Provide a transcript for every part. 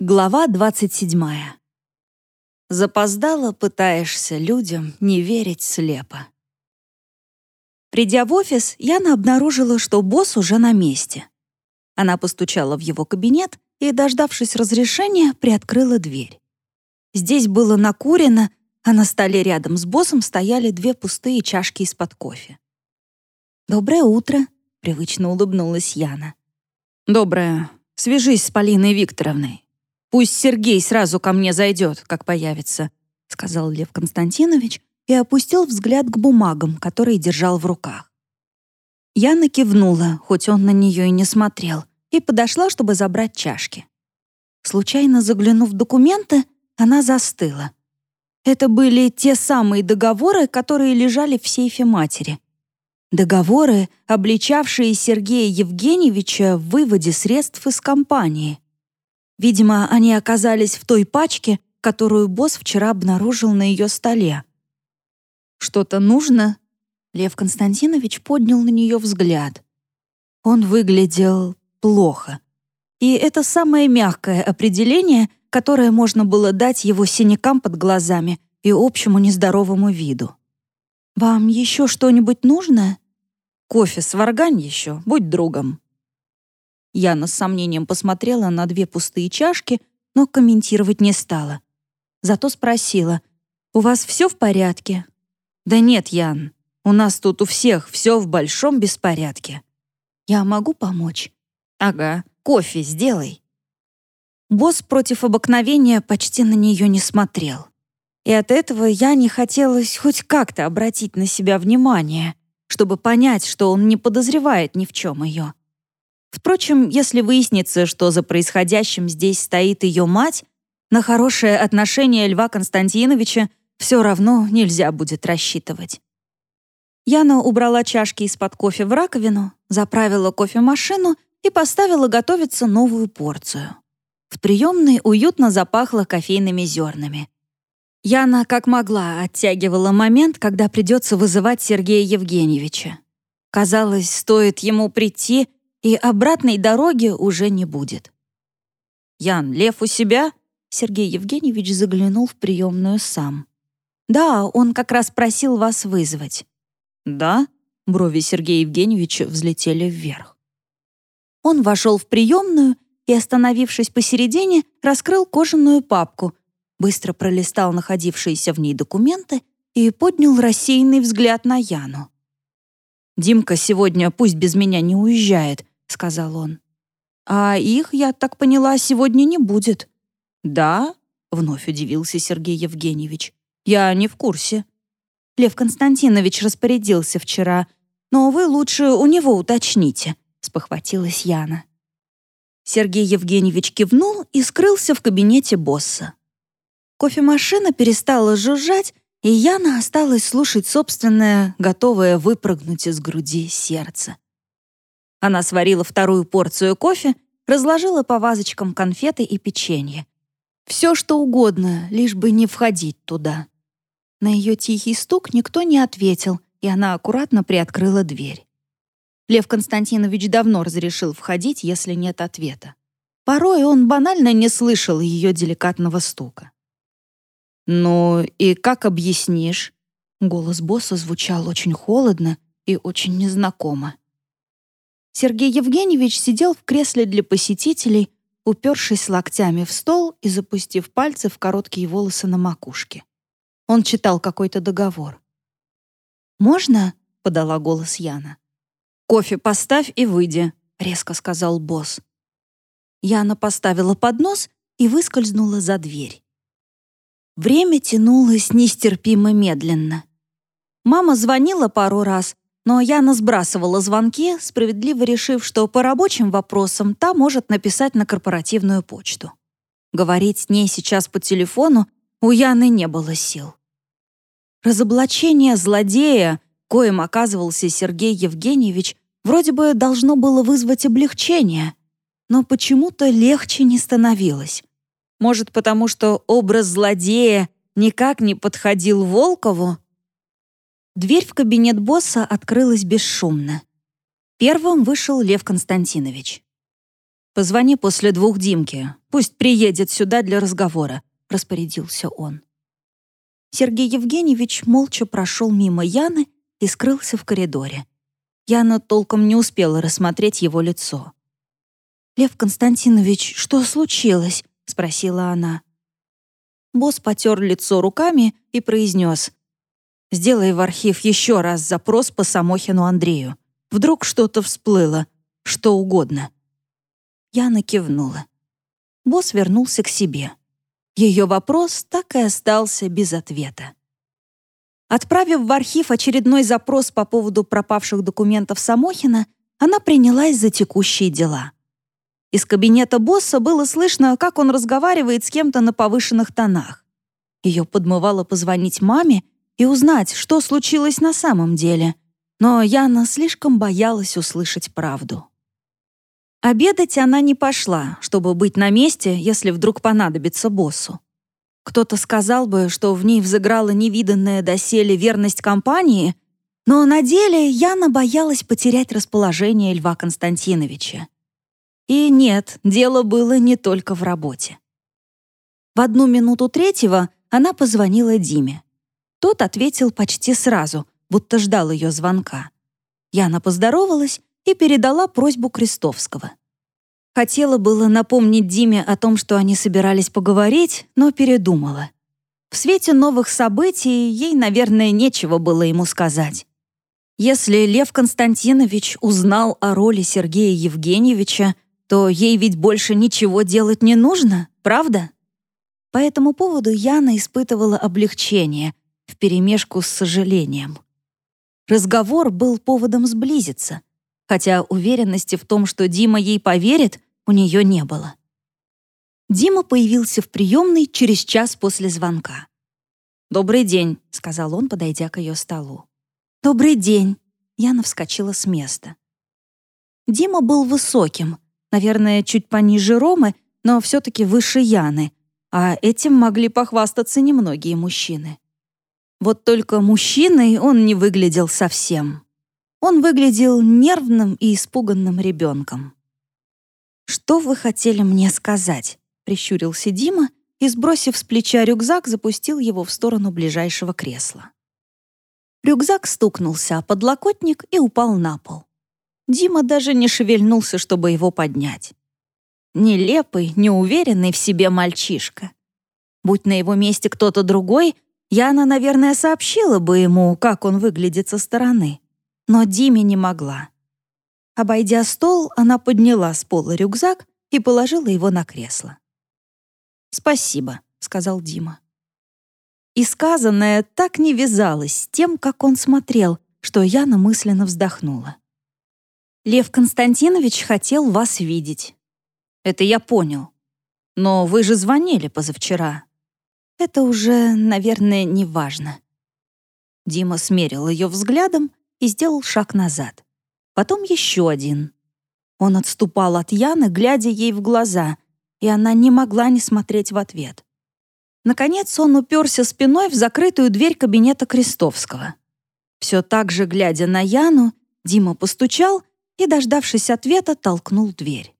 Глава 27. Запоздало пытаешься людям не верить слепо. Придя в офис, Яна обнаружила, что босс уже на месте. Она постучала в его кабинет и, дождавшись разрешения, приоткрыла дверь. Здесь было накурено, а на столе рядом с боссом стояли две пустые чашки из-под кофе. «Доброе утро», — привычно улыбнулась Яна. «Доброе. Свяжись с Полиной Викторовной. Пусть Сергей сразу ко мне зайдет, как появится», — сказал Лев Константинович и опустил взгляд к бумагам, которые держал в руках. Яна кивнула, хоть он на нее и не смотрел, и подошла, чтобы забрать чашки. Случайно заглянув в документы, она застыла. Это были те самые договоры, которые лежали в сейфе матери. Договоры, обличавшие Сергея Евгеньевича в выводе средств из компании. Видимо, они оказались в той пачке, которую босс вчера обнаружил на ее столе. «Что-то нужно?» Лев Константинович поднял на нее взгляд. Он выглядел плохо. И это самое мягкое определение, которое можно было дать его синякам под глазами и общему нездоровому виду. «Вам еще что-нибудь нужно?» «Кофе сваргань еще, будь другом», Яна с сомнением посмотрела на две пустые чашки, но комментировать не стала. Зато спросила, «У вас все в порядке?» «Да нет, Ян, у нас тут у всех все в большом беспорядке». «Я могу помочь?» «Ага, кофе сделай». Босс против обыкновения почти на нее не смотрел. И от этого я не хотелось хоть как-то обратить на себя внимание, чтобы понять, что он не подозревает ни в чем ее. Впрочем, если выяснится, что за происходящим здесь стоит ее мать, на хорошее отношение Льва Константиновича все равно нельзя будет рассчитывать. Яна убрала чашки из-под кофе в раковину, заправила кофемашину и поставила готовиться новую порцию. В приемной уютно запахло кофейными зернами. Яна, как могла, оттягивала момент, когда придется вызывать Сергея Евгеньевича. Казалось, стоит ему прийти, и обратной дороги уже не будет. «Ян, Лев у себя?» Сергей Евгеньевич заглянул в приемную сам. «Да, он как раз просил вас вызвать». «Да?» Брови Сергея Евгеньевича взлетели вверх. Он вошел в приемную и, остановившись посередине, раскрыл кожаную папку, быстро пролистал находившиеся в ней документы и поднял рассеянный взгляд на Яну. «Димка сегодня пусть без меня не уезжает», — сказал он. «А их, я так поняла, сегодня не будет». «Да?» — вновь удивился Сергей Евгеньевич. «Я не в курсе». Лев Константинович распорядился вчера, но вы лучше у него уточните», — спохватилась Яна. Сергей Евгеньевич кивнул и скрылся в кабинете босса. Кофемашина перестала жужжать, и Яна осталась слушать собственное, готовое выпрыгнуть из груди сердце. Она сварила вторую порцию кофе, разложила по вазочкам конфеты и печенье. Все, что угодно, лишь бы не входить туда. На ее тихий стук никто не ответил, и она аккуратно приоткрыла дверь. Лев Константинович давно разрешил входить, если нет ответа. Порой он банально не слышал ее деликатного стука. «Ну и как объяснишь?» Голос босса звучал очень холодно и очень незнакомо. Сергей Евгеньевич сидел в кресле для посетителей, упершись локтями в стол и запустив пальцы в короткие волосы на макушке. Он читал какой-то договор. «Можно?» — подала голос Яна. «Кофе поставь и выйди», — резко сказал босс. Яна поставила поднос и выскользнула за дверь. Время тянулось нестерпимо медленно. Мама звонила пару раз, но Яна сбрасывала звонки, справедливо решив, что по рабочим вопросам та может написать на корпоративную почту. Говорить с ней сейчас по телефону у Яны не было сил. Разоблачение злодея, коим оказывался Сергей Евгеньевич, вроде бы должно было вызвать облегчение, но почему-то легче не становилось. Может, потому что образ злодея никак не подходил Волкову? Дверь в кабинет босса открылась бесшумно. Первым вышел Лев Константинович. «Позвони после двух Димке. Пусть приедет сюда для разговора», — распорядился он. Сергей Евгеньевич молча прошел мимо Яны и скрылся в коридоре. Яна толком не успела рассмотреть его лицо. «Лев Константинович, что случилось?» — спросила она. Босс потер лицо руками и произнес. «Сделай в архив еще раз запрос по Самохину Андрею. Вдруг что-то всплыло, что угодно». Яна кивнула. Босс вернулся к себе. Ее вопрос так и остался без ответа. Отправив в архив очередной запрос по поводу пропавших документов Самохина, она принялась за текущие дела. Из кабинета босса было слышно, как он разговаривает с кем-то на повышенных тонах. Ее подмывало позвонить маме и узнать, что случилось на самом деле. Но Яна слишком боялась услышать правду. Обедать она не пошла, чтобы быть на месте, если вдруг понадобится боссу. Кто-то сказал бы, что в ней взыграла невиданная доселе верность компании, но на деле Яна боялась потерять расположение Льва Константиновича. И нет, дело было не только в работе. В одну минуту третьего она позвонила Диме. Тот ответил почти сразу, будто ждал ее звонка. Яна поздоровалась и передала просьбу Крестовского. Хотела было напомнить Диме о том, что они собирались поговорить, но передумала. В свете новых событий ей, наверное, нечего было ему сказать. Если Лев Константинович узнал о роли Сергея Евгеньевича, то ей ведь больше ничего делать не нужно, правда? По этому поводу Яна испытывала облегчение вперемешку с сожалением. Разговор был поводом сблизиться, хотя уверенности в том, что Дима ей поверит, у нее не было. Дима появился в приемной через час после звонка. «Добрый день», — сказал он, подойдя к ее столу. «Добрый день», — Яна вскочила с места. Дима был высоким, наверное, чуть пониже Ромы, но все-таки выше Яны, а этим могли похвастаться немногие мужчины. Вот только мужчиной он не выглядел совсем. Он выглядел нервным и испуганным ребенком. «Что вы хотели мне сказать?» — прищурился Дима и, сбросив с плеча рюкзак, запустил его в сторону ближайшего кресла. Рюкзак стукнулся о подлокотник и упал на пол. Дима даже не шевельнулся, чтобы его поднять. Нелепый, неуверенный в себе мальчишка. Будь на его месте кто-то другой, Яна, наверное, сообщила бы ему, как он выглядит со стороны. Но Диме не могла. Обойдя стол, она подняла с пола рюкзак и положила его на кресло. «Спасибо», — сказал Дима. И сказанное так не вязалось с тем, как он смотрел, что Яна мысленно вздохнула. Лев Константинович хотел вас видеть. Это я понял. Но вы же звонили позавчера. Это уже, наверное, не важно. Дима смерил ее взглядом и сделал шаг назад. Потом еще один. Он отступал от Яны, глядя ей в глаза, и она не могла не смотреть в ответ. Наконец он уперся спиной в закрытую дверь кабинета Крестовского. Все так же, глядя на Яну, Дима постучал и, дождавшись ответа, толкнул дверь.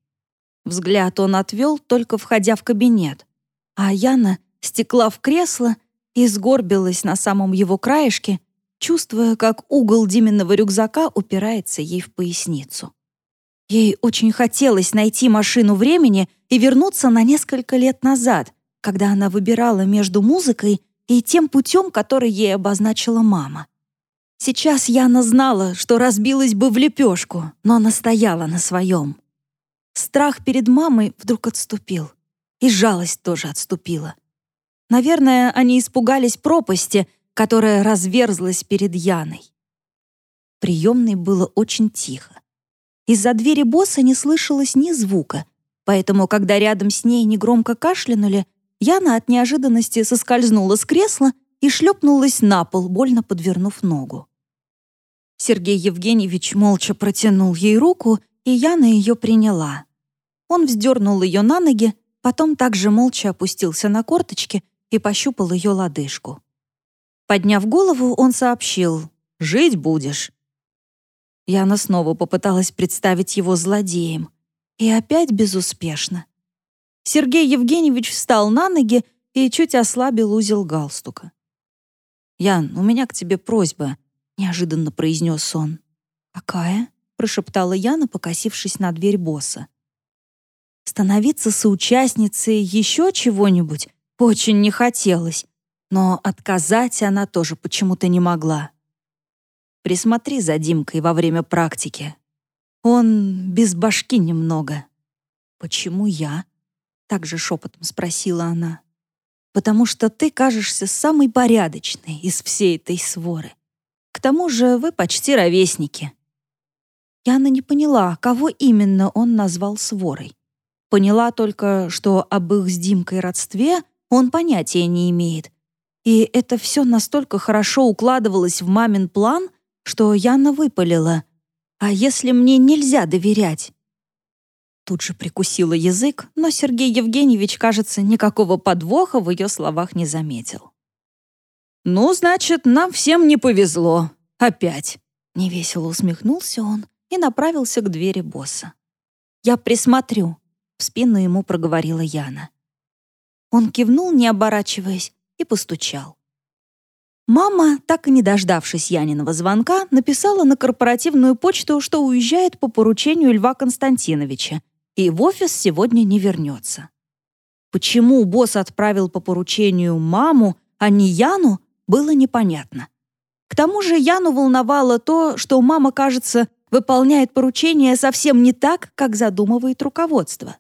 Взгляд он отвел, только входя в кабинет, а Яна стекла в кресло и сгорбилась на самом его краешке, чувствуя, как угол Диминого рюкзака упирается ей в поясницу. Ей очень хотелось найти машину времени и вернуться на несколько лет назад, когда она выбирала между музыкой и тем путем, который ей обозначила мама. Сейчас Яна знала, что разбилась бы в лепешку, но настояла на своем. Страх перед мамой вдруг отступил. И жалость тоже отступила. Наверное, они испугались пропасти, которая разверзлась перед Яной. В приемной было очень тихо. Из-за двери босса не слышалось ни звука, поэтому, когда рядом с ней негромко кашлянули, Яна от неожиданности соскользнула с кресла и шлепнулась на пол, больно подвернув ногу. Сергей Евгеньевич молча протянул ей руку, и Яна ее приняла. Он вздернул ее на ноги, потом также молча опустился на корточки и пощупал ее лодыжку. Подняв голову, он сообщил «Жить будешь». Яна снова попыталась представить его злодеем. И опять безуспешно. Сергей Евгеньевич встал на ноги и чуть ослабил узел галстука. «Ян, у меня к тебе просьба», — неожиданно произнес он. «Какая?» — прошептала Яна, покосившись на дверь босса. Становиться соучастницей еще чего-нибудь очень не хотелось, но отказать она тоже почему-то не могла. Присмотри за Димкой во время практики. Он без башки немного. Почему я? Также шепотом спросила она. Потому что ты кажешься самой порядочной из всей этой своры. К тому же вы почти ровесники. Яна не поняла, кого именно он назвал сворой. Поняла только, что об их с Димкой родстве он понятия не имеет. И это все настолько хорошо укладывалось в мамин план, что Яна выпалила. «А если мне нельзя доверять?» Тут же прикусила язык, но Сергей Евгеньевич, кажется, никакого подвоха в ее словах не заметил. «Ну, значит, нам всем не повезло. Опять!» Невесело усмехнулся он и направился к двери босса. «Я присмотрю», — в спину ему проговорила Яна. Он кивнул, не оборачиваясь, и постучал. Мама, так и не дождавшись Яниного звонка, написала на корпоративную почту, что уезжает по поручению Льва Константиновича и в офис сегодня не вернется. Почему босс отправил по поручению маму, а не Яну, было непонятно. К тому же Яну волновало то, что мама, кажется, выполняет поручение совсем не так, как задумывает руководство.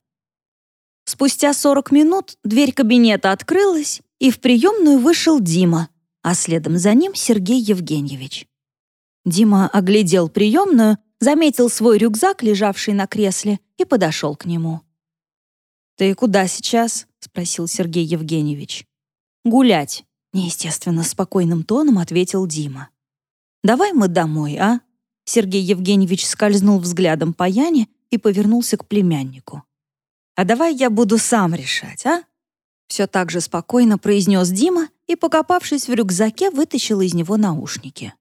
Спустя 40 минут дверь кабинета открылась, и в приемную вышел Дима — а следом за ним Сергей Евгеньевич. Дима оглядел приемную, заметил свой рюкзак, лежавший на кресле, и подошел к нему. «Ты куда сейчас?» — спросил Сергей Евгеньевич. «Гулять», — неестественно спокойным тоном ответил Дима. «Давай мы домой, а?» Сергей Евгеньевич скользнул взглядом по Яне и повернулся к племяннику. «А давай я буду сам решать, а?» Все так же спокойно произнес Дима и, покопавшись в рюкзаке, вытащила из него наушники.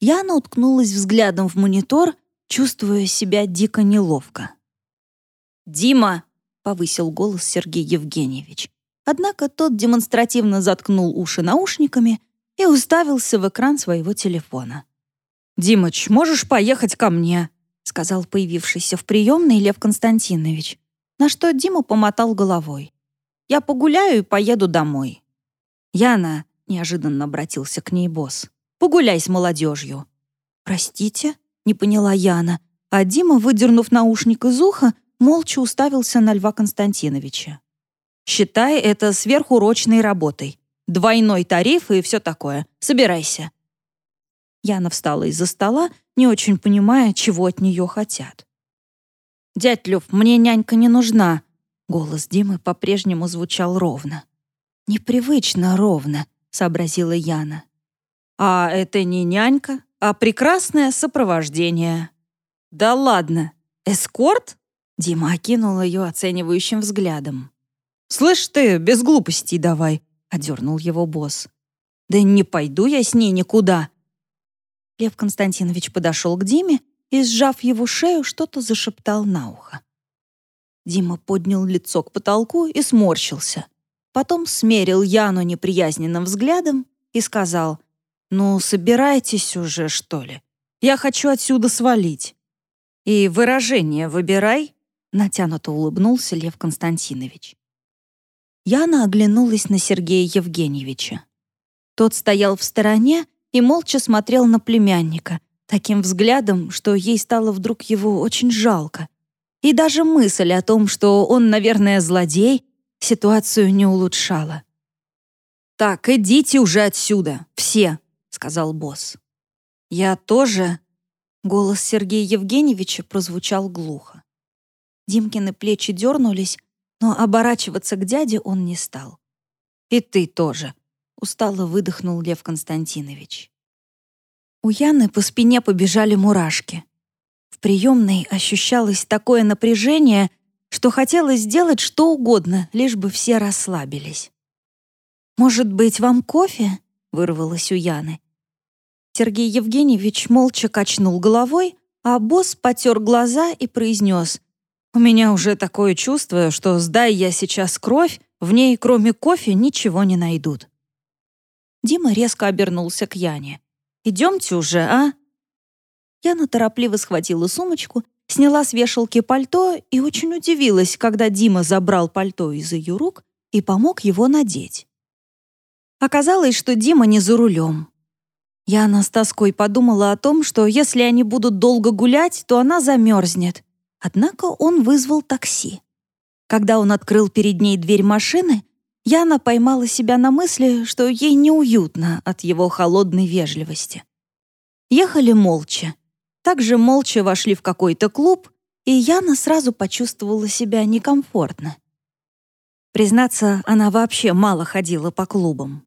Яна уткнулась взглядом в монитор, чувствуя себя дико неловко. «Дима!» — повысил голос Сергей Евгеньевич. Однако тот демонстративно заткнул уши наушниками и уставился в экран своего телефона. «Димыч, можешь поехать ко мне?» — сказал появившийся в приемной Лев Константинович, на что Дима помотал головой. «Я погуляю и поеду домой». «Яна», — неожиданно обратился к ней босс, «погуляй с молодежью». «Простите?» — не поняла Яна, а Дима, выдернув наушник из уха, молча уставился на Льва Константиновича. «Считай это сверхурочной работой. Двойной тариф и все такое. Собирайся». Яна встала из-за стола, не очень понимая, чего от нее хотят. «Дядь Лев, мне нянька не нужна», — голос Димы по-прежнему звучал ровно. «Непривычно ровно», — сообразила Яна. «А это не нянька, а прекрасное сопровождение». «Да ладно, эскорт?» Дима окинул ее оценивающим взглядом. «Слышь ты, без глупостей давай», — одернул его босс. «Да не пойду я с ней никуда». Лев Константинович подошел к Диме и, сжав его шею, что-то зашептал на ухо. Дима поднял лицо к потолку и сморщился. Потом смерил Яну неприязненным взглядом и сказал, «Ну, собирайтесь уже, что ли? Я хочу отсюда свалить». «И выражение выбирай», — натянуто улыбнулся Лев Константинович. Яна оглянулась на Сергея Евгеньевича. Тот стоял в стороне и молча смотрел на племянника, таким взглядом, что ей стало вдруг его очень жалко. И даже мысль о том, что он, наверное, злодей, ситуацию не улучшала. «Так, идите уже отсюда, все», — сказал босс. «Я тоже...» Голос Сергея Евгеньевича прозвучал глухо. Димкины плечи дернулись, но оборачиваться к дяде он не стал. «И ты тоже», — устало выдохнул Лев Константинович. У Яны по спине побежали мурашки. В приемной ощущалось такое напряжение — что хотелось сделать что угодно, лишь бы все расслабились. «Может быть, вам кофе?» — вырвалось у Яны. Сергей Евгеньевич молча качнул головой, а босс потер глаза и произнес У меня уже такое чувство, что сдай я сейчас кровь, в ней кроме кофе ничего не найдут». Дима резко обернулся к Яне. «Идемте уже, а?» Яна торопливо схватила сумочку, сняла с вешалки пальто и очень удивилась, когда Дима забрал пальто из ее рук и помог его надеть. Оказалось, что Дима не за рулем. Яна с тоской подумала о том, что если они будут долго гулять, то она замерзнет. Однако он вызвал такси. Когда он открыл перед ней дверь машины, Яна поймала себя на мысли, что ей неуютно от его холодной вежливости. Ехали молча. Также молча вошли в какой-то клуб, и Яна сразу почувствовала себя некомфортно. Признаться, она вообще мало ходила по клубам.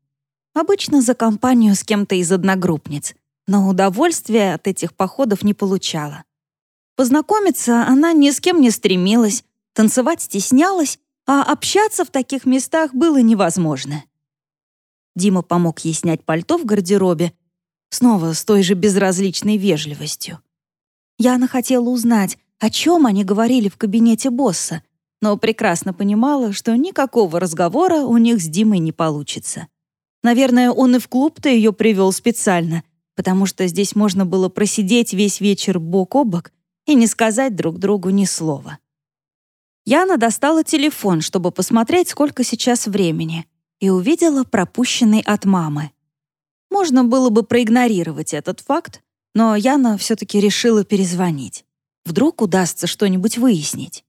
Обычно за компанию с кем-то из одногруппниц, но удовольствия от этих походов не получала. Познакомиться она ни с кем не стремилась, танцевать стеснялась, а общаться в таких местах было невозможно. Дима помог ей снять пальто в гардеробе, снова с той же безразличной вежливостью. Яна хотела узнать, о чем они говорили в кабинете босса, но прекрасно понимала, что никакого разговора у них с Димой не получится. Наверное, он и в клуб-то ее привел специально, потому что здесь можно было просидеть весь вечер бок о бок и не сказать друг другу ни слова. Яна достала телефон, чтобы посмотреть, сколько сейчас времени, и увидела пропущенный от мамы. Можно было бы проигнорировать этот факт, но Яна все-таки решила перезвонить. Вдруг удастся что-нибудь выяснить.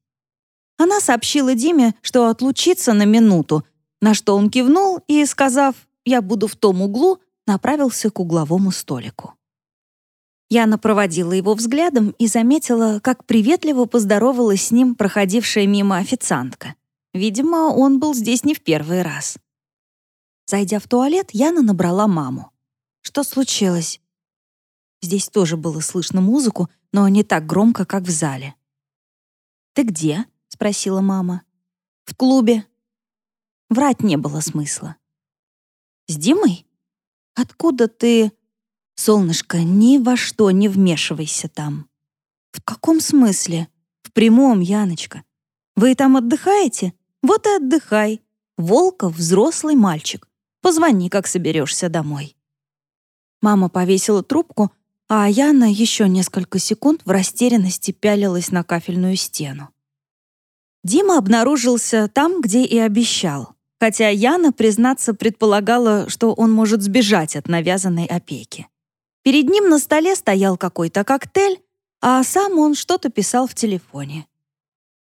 Она сообщила Диме, что отлучится на минуту, на что он кивнул и, сказав я буду в том углу, направился к угловому столику. Яна проводила его взглядом и заметила, как приветливо поздоровалась с ним проходившая мимо официантка. Видимо, он был здесь не в первый раз. Зайдя в туалет, Яна набрала маму. Что случилось? Здесь тоже было слышно музыку, но не так громко, как в зале. «Ты где?» — спросила мама. «В клубе». Врать не было смысла. С Димой? Откуда ты... Солнышко, ни во что не вмешивайся там. В каком смысле? В прямом, Яночка. Вы там отдыхаете? Вот и отдыхай. Волков — взрослый мальчик. Позвони, как соберешься домой. Мама повесила трубку, а Яна еще несколько секунд в растерянности пялилась на кафельную стену. Дима обнаружился там, где и обещал хотя Яна, признаться, предполагала, что он может сбежать от навязанной опеки. Перед ним на столе стоял какой-то коктейль, а сам он что-то писал в телефоне.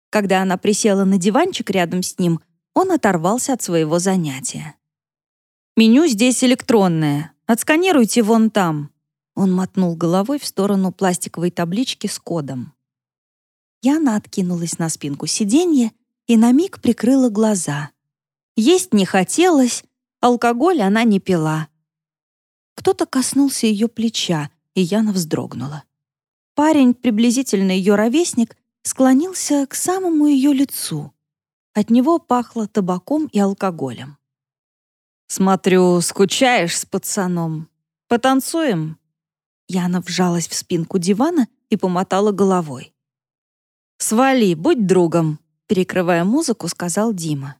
Когда она присела на диванчик рядом с ним, он оторвался от своего занятия. «Меню здесь электронное. Отсканируйте вон там». Он мотнул головой в сторону пластиковой таблички с кодом. Яна откинулась на спинку сиденья и на миг прикрыла глаза — есть не хотелось, алкоголь она не пила. Кто-то коснулся ее плеча, и Яна вздрогнула. Парень, приблизительно ее ровесник, склонился к самому ее лицу. От него пахло табаком и алкоголем. «Смотрю, скучаешь с пацаном. Потанцуем?» Яна вжалась в спинку дивана и помотала головой. «Свали, будь другом», — перекрывая музыку, сказал Дима.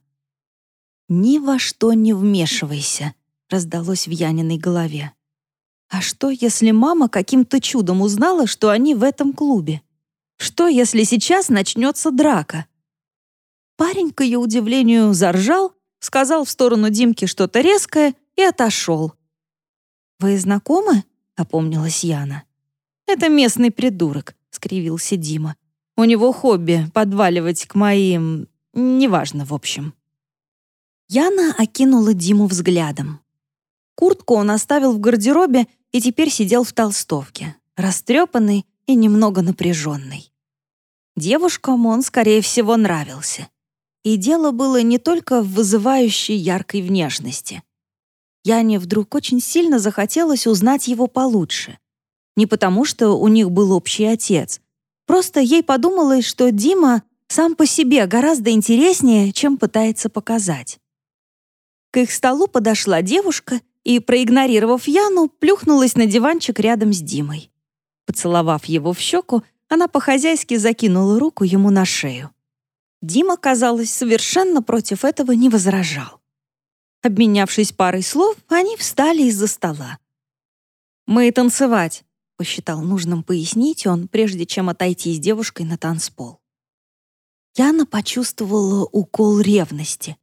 «Ни во что не вмешивайся», — раздалось в Яниной голове. «А что, если мама каким-то чудом узнала, что они в этом клубе? Что, если сейчас начнется драка?» Парень, к ее удивлению, заржал, сказал в сторону Димки что-то резкое и отошел. «Вы знакомы?» — опомнилась Яна. «Это местный придурок», — скривился Дима. «У него хобби — подваливать к моим... Неважно, в общем». Яна окинула Диму взглядом. Куртку он оставил в гардеробе и теперь сидел в толстовке, растрепанный и немного напряженный. Девушкам он, скорее всего, нравился. И дело было не только в вызывающей яркой внешности. Яне вдруг очень сильно захотелось узнать его получше. Не потому, что у них был общий отец. Просто ей подумалось, что Дима сам по себе гораздо интереснее, чем пытается показать. К их столу подошла девушка и, проигнорировав Яну, плюхнулась на диванчик рядом с Димой. Поцеловав его в щеку, она по-хозяйски закинула руку ему на шею. Дима, казалось, совершенно против этого не возражал. Обменявшись парой слов, они встали из-за стола. «Мы танцевать», — посчитал нужным пояснить он, прежде чем отойти с девушкой на танцпол. Яна почувствовала укол ревности.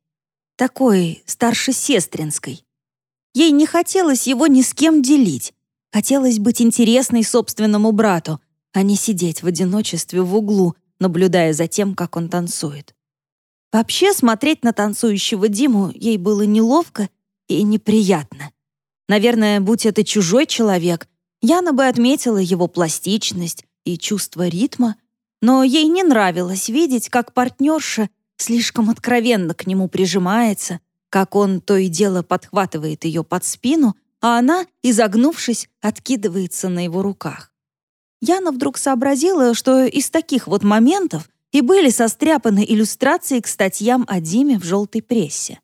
Такой старшесестринской. Ей не хотелось его ни с кем делить. Хотелось быть интересной собственному брату, а не сидеть в одиночестве в углу, наблюдая за тем, как он танцует. Вообще, смотреть на танцующего Диму ей было неловко и неприятно. Наверное, будь это чужой человек, Яна бы отметила его пластичность и чувство ритма, но ей не нравилось видеть, как партнерша слишком откровенно к нему прижимается, как он то и дело подхватывает ее под спину, а она, изогнувшись, откидывается на его руках. Яна вдруг сообразила, что из таких вот моментов и были состряпаны иллюстрации к статьям о Диме в желтой прессе.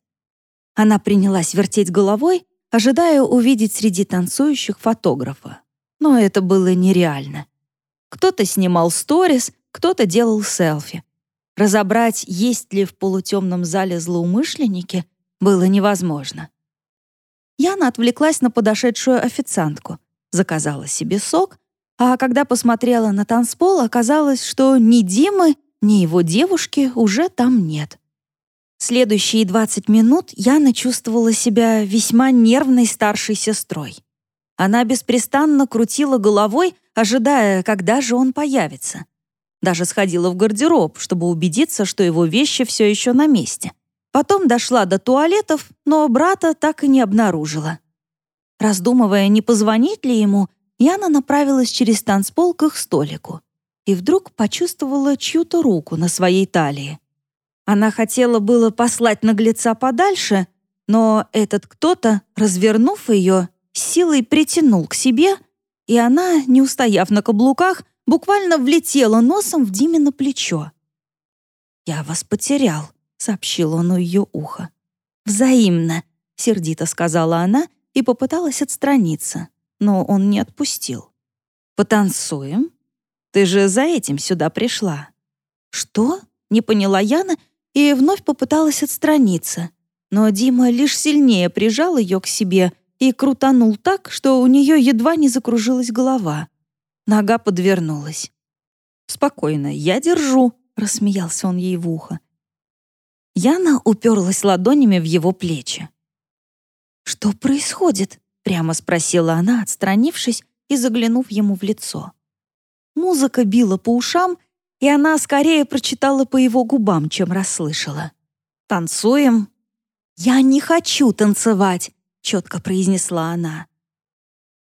Она принялась вертеть головой, ожидая увидеть среди танцующих фотографа. Но это было нереально. Кто-то снимал сторис, кто-то делал селфи. Разобрать, есть ли в полутемном зале злоумышленники, было невозможно. Яна отвлеклась на подошедшую официантку, заказала себе сок, а когда посмотрела на танцпол, оказалось, что ни Димы, ни его девушки уже там нет. Следующие 20 минут Яна чувствовала себя весьма нервной старшей сестрой. Она беспрестанно крутила головой, ожидая, когда же он появится. Даже сходила в гардероб, чтобы убедиться, что его вещи все еще на месте. Потом дошла до туалетов, но брата так и не обнаружила. Раздумывая, не позвонить ли ему, Яна направилась через танцпол к их столику и вдруг почувствовала чью-то руку на своей талии. Она хотела было послать наглеца подальше, но этот кто-то, развернув ее, силой притянул к себе, и она, не устояв на каблуках, буквально влетела носом в Диме на плечо. «Я вас потерял», — сообщил он у ее уха. «Взаимно», — сердито сказала она и попыталась отстраниться, но он не отпустил. «Потанцуем? Ты же за этим сюда пришла». «Что?» — не поняла Яна и вновь попыталась отстраниться. Но Дима лишь сильнее прижал ее к себе и крутанул так, что у нее едва не закружилась голова. Нога подвернулась. «Спокойно, я держу», — рассмеялся он ей в ухо. Яна уперлась ладонями в его плечи. «Что происходит?» — прямо спросила она, отстранившись и заглянув ему в лицо. Музыка била по ушам, и она скорее прочитала по его губам, чем расслышала. «Танцуем?» «Я не хочу танцевать», — четко произнесла она.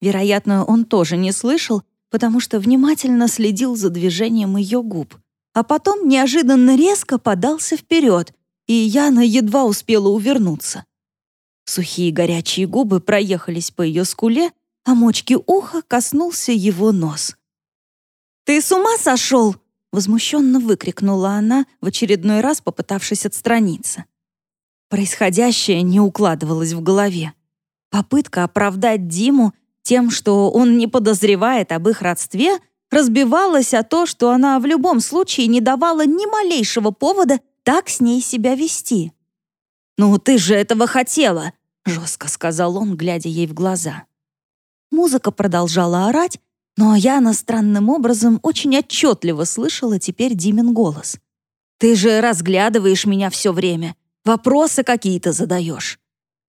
Вероятно, он тоже не слышал, потому что внимательно следил за движением ее губ. А потом неожиданно резко подался вперед, и Яна едва успела увернуться. Сухие горячие губы проехались по ее скуле, а мочки уха коснулся его нос. «Ты с ума сошел?» — возмущенно выкрикнула она, в очередной раз попытавшись отстраниться. Происходящее не укладывалось в голове. Попытка оправдать Диму тем, что он не подозревает об их родстве, разбивалась о то, что она в любом случае не давала ни малейшего повода так с ней себя вести. «Ну, ты же этого хотела!» — жестко сказал он, глядя ей в глаза. Музыка продолжала орать, но Яна странным образом очень отчетливо слышала теперь Димин голос. «Ты же разглядываешь меня все время, вопросы какие-то задаешь.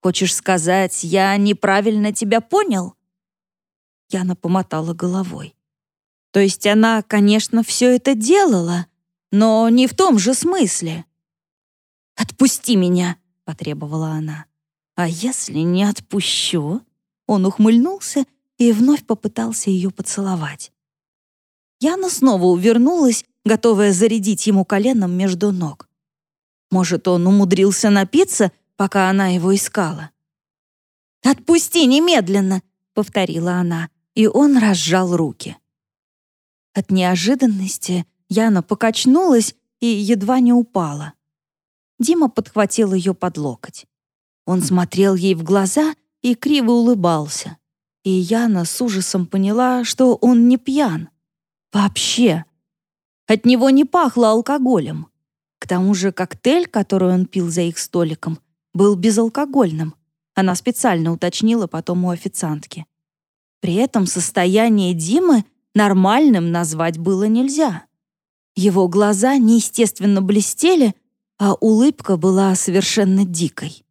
Хочешь сказать, я неправильно тебя понял?» Яна помотала головой. То есть она, конечно, все это делала, но не в том же смысле. «Отпусти меня!» — потребовала она. «А если не отпущу?» Он ухмыльнулся и вновь попытался ее поцеловать. Яна снова увернулась, готовая зарядить ему коленом между ног. Может, он умудрился напиться, пока она его искала? «Отпусти немедленно!» — повторила она и он разжал руки. От неожиданности Яна покачнулась и едва не упала. Дима подхватил ее под локоть. Он смотрел ей в глаза и криво улыбался. И Яна с ужасом поняла, что он не пьян. Вообще. От него не пахло алкоголем. К тому же коктейль, который он пил за их столиком, был безалкогольным. Она специально уточнила потом у официантки. При этом состояние Димы нормальным назвать было нельзя. Его глаза неестественно блестели, а улыбка была совершенно дикой.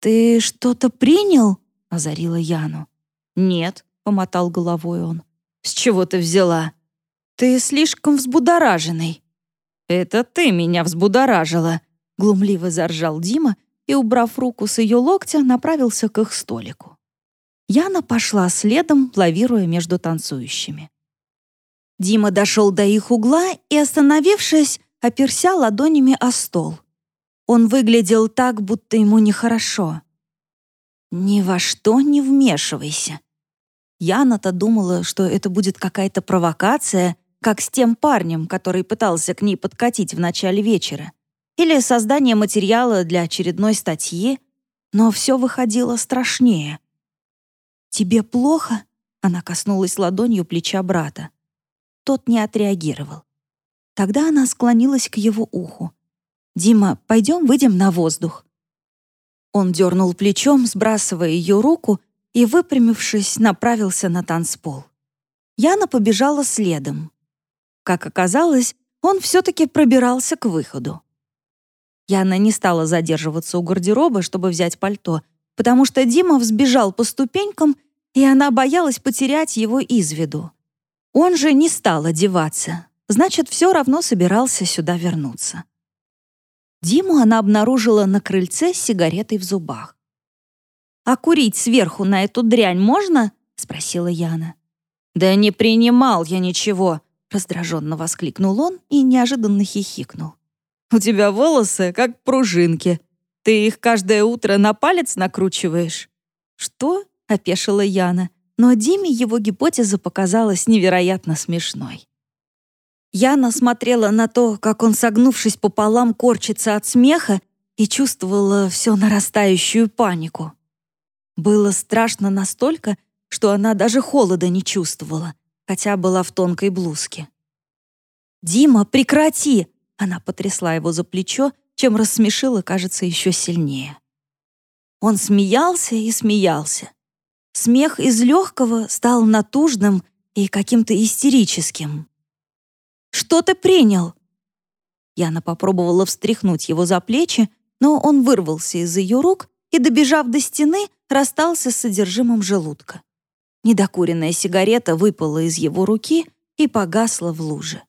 «Ты что-то принял?» — озарила Яну. «Нет», — помотал головой он. «С чего ты взяла?» «Ты слишком взбудораженный». «Это ты меня взбудоражила», — глумливо заржал Дима и, убрав руку с ее локтя, направился к их столику. Яна пошла следом, лавируя между танцующими. Дима дошел до их угла и, остановившись, оперся ладонями о стол. Он выглядел так, будто ему нехорошо. «Ни во что не вмешивайся». Яна-то думала, что это будет какая-то провокация, как с тем парнем, который пытался к ней подкатить в начале вечера, или создание материала для очередной статьи, но все выходило страшнее. «Тебе плохо?» — она коснулась ладонью плеча брата. Тот не отреагировал. Тогда она склонилась к его уху. «Дима, пойдем выйдем на воздух». Он дернул плечом, сбрасывая ее руку, и, выпрямившись, направился на танцпол. Яна побежала следом. Как оказалось, он все-таки пробирался к выходу. Яна не стала задерживаться у гардероба, чтобы взять пальто, потому что Дима взбежал по ступенькам, и она боялась потерять его из виду. Он же не стал одеваться, значит, все равно собирался сюда вернуться. Диму она обнаружила на крыльце с сигаретой в зубах. «А курить сверху на эту дрянь можно?» — спросила Яна. «Да не принимал я ничего», — раздраженно воскликнул он и неожиданно хихикнул. «У тебя волосы как пружинки. Ты их каждое утро на палец накручиваешь?» «Что?» — опешила Яна но Диме его гипотеза показалась невероятно смешной. Яна смотрела на то, как он, согнувшись пополам, корчится от смеха и чувствовала всю нарастающую панику. Было страшно настолько, что она даже холода не чувствовала, хотя была в тонкой блузке. «Дима, прекрати!» Она потрясла его за плечо, чем рассмешила, кажется, еще сильнее. Он смеялся и смеялся. Смех из легкого стал натужным и каким-то истерическим. «Что ты принял?» Яна попробовала встряхнуть его за плечи, но он вырвался из ее рук и, добежав до стены, расстался с содержимым желудка. Недокуренная сигарета выпала из его руки и погасла в луже.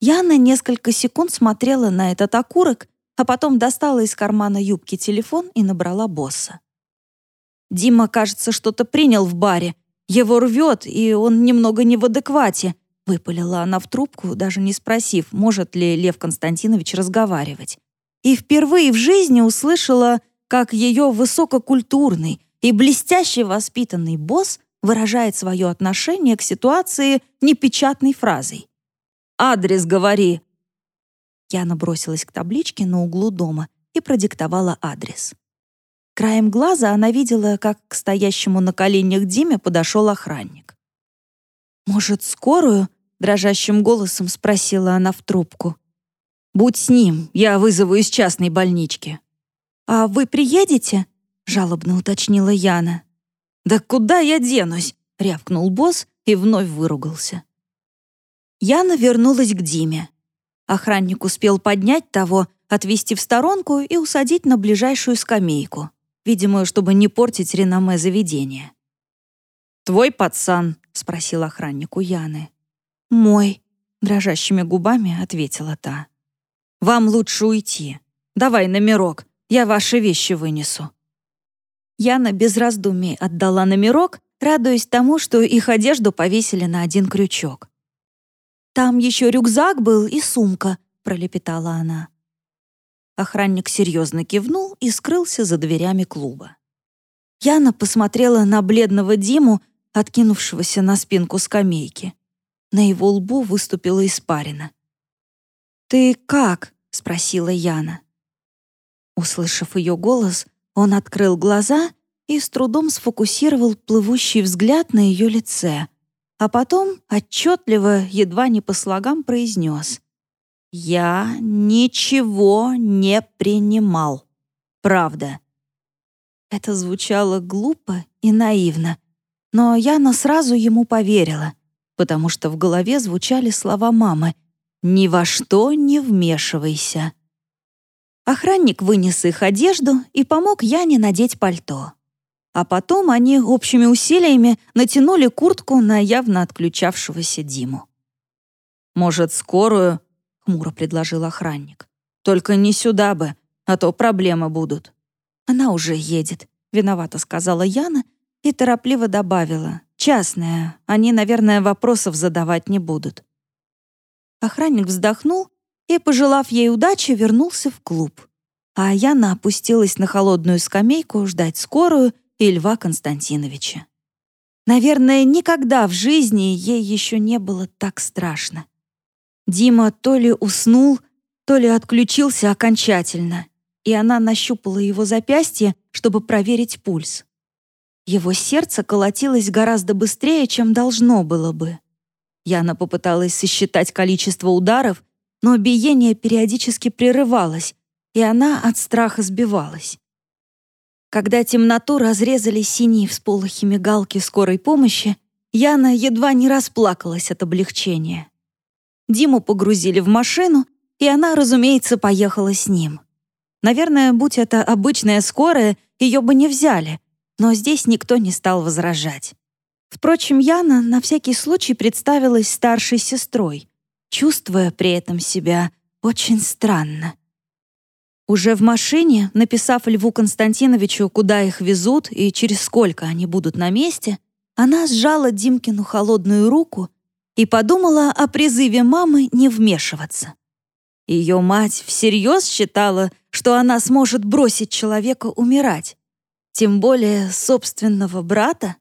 Яна несколько секунд смотрела на этот окурок, а потом достала из кармана юбки телефон и набрала босса. Дима, кажется, что-то принял в баре. Его рвет, и он немного не в адеквате. Выпалила она в трубку, даже не спросив, может ли Лев Константинович разговаривать. И впервые в жизни услышала, как ее высококультурный и блестяще воспитанный босс выражает свое отношение к ситуации непечатной фразой. «Адрес говори!» Я набросилась к табличке на углу дома и продиктовала адрес. Краем глаза она видела, как к стоящему на коленях Диме подошел охранник. «Может, скорую?» — дрожащим голосом спросила она в трубку. «Будь с ним, я вызову из частной больнички». «А вы приедете?» — жалобно уточнила Яна. «Да куда я денусь?» — рявкнул босс и вновь выругался. Яна вернулась к Диме. Охранник успел поднять того, отвести в сторонку и усадить на ближайшую скамейку видимо, чтобы не портить реноме заведения. «Твой пацан?» — спросил охранник у Яны. «Мой», — дрожащими губами ответила та. «Вам лучше уйти. Давай номерок, я ваши вещи вынесу». Яна без раздумий отдала номерок, радуясь тому, что их одежду повесили на один крючок. «Там еще рюкзак был и сумка», — пролепетала она. Охранник серьезно кивнул и скрылся за дверями клуба. Яна посмотрела на бледного Диму, откинувшегося на спинку скамейки. На его лбу выступила испарина. «Ты как?» — спросила Яна. Услышав ее голос, он открыл глаза и с трудом сфокусировал плывущий взгляд на ее лице, а потом отчетливо, едва не по слогам, произнес Я ничего не принимал. Правда. Это звучало глупо и наивно, но Яна сразу ему поверила, потому что в голове звучали слова мамы «Ни во что не вмешивайся». Охранник вынес их одежду и помог Яне надеть пальто. А потом они общими усилиями натянули куртку на явно отключавшегося Диму. «Может, скорую?» — хмуро предложил охранник. «Только не сюда бы, а то проблемы будут». «Она уже едет», — виновата сказала Яна и торопливо добавила. «Частная, они, наверное, вопросов задавать не будут». Охранник вздохнул и, пожелав ей удачи, вернулся в клуб. А Яна опустилась на холодную скамейку ждать скорую и Льва Константиновича. Наверное, никогда в жизни ей еще не было так страшно. Дима то ли уснул, то ли отключился окончательно, и она нащупала его запястье, чтобы проверить пульс. Его сердце колотилось гораздо быстрее, чем должно было бы. Яна попыталась сосчитать количество ударов, но биение периодически прерывалось, и она от страха сбивалась. Когда темноту разрезали синие всполохи мигалки скорой помощи, Яна едва не расплакалась от облегчения. Диму погрузили в машину, и она, разумеется, поехала с ним. Наверное, будь это обычная скорая, ее бы не взяли, но здесь никто не стал возражать. Впрочем, Яна на всякий случай представилась старшей сестрой, чувствуя при этом себя очень странно. Уже в машине, написав Льву Константиновичу, куда их везут и через сколько они будут на месте, она сжала Димкину холодную руку и подумала о призыве мамы не вмешиваться. Ее мать всерьез считала, что она сможет бросить человека умирать, тем более собственного брата.